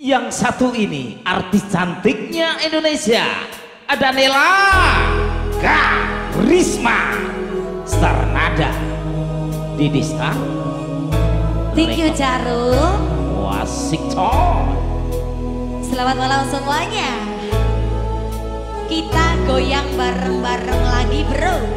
Yang satu ini artis cantiknya Indonesia. Ada Nela Karisma Star Nada Didista Thank you Carul. Washington Selamat malam semuanya. Kita goyang bareng-bareng lagi bro.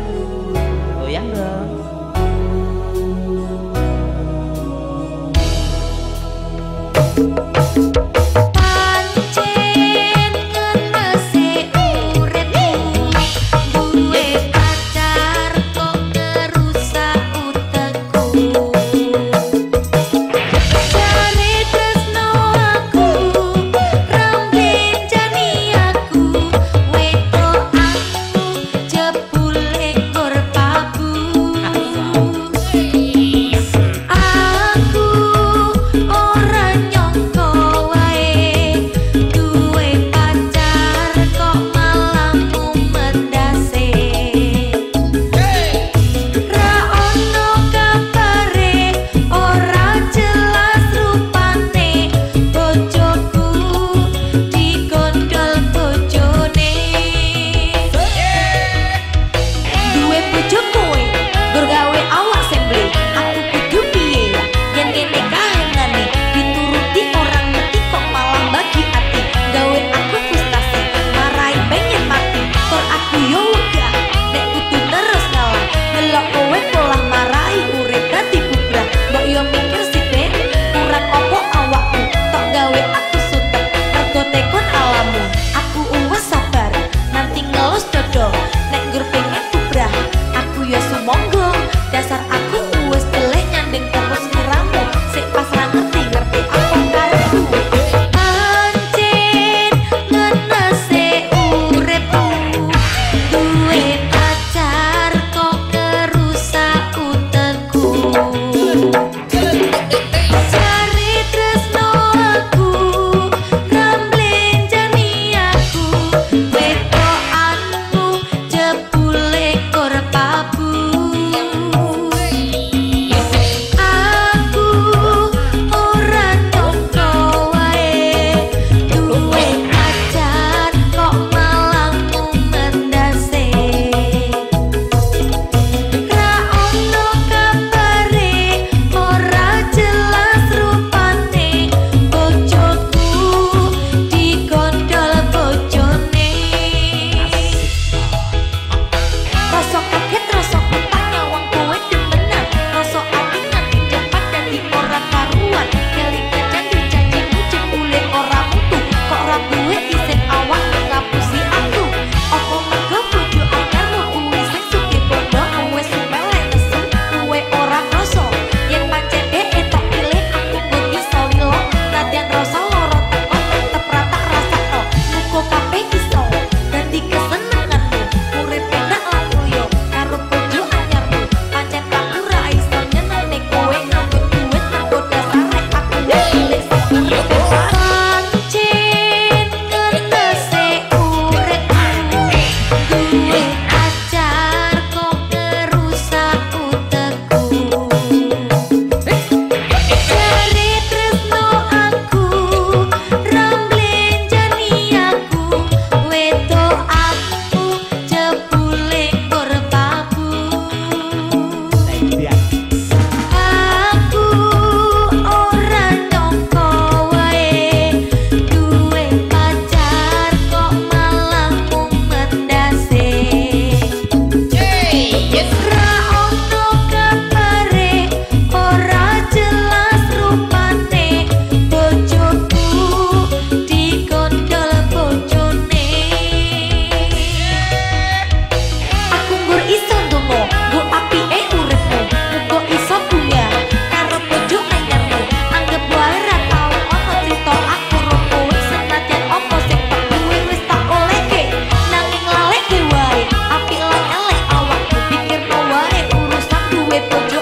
mais pour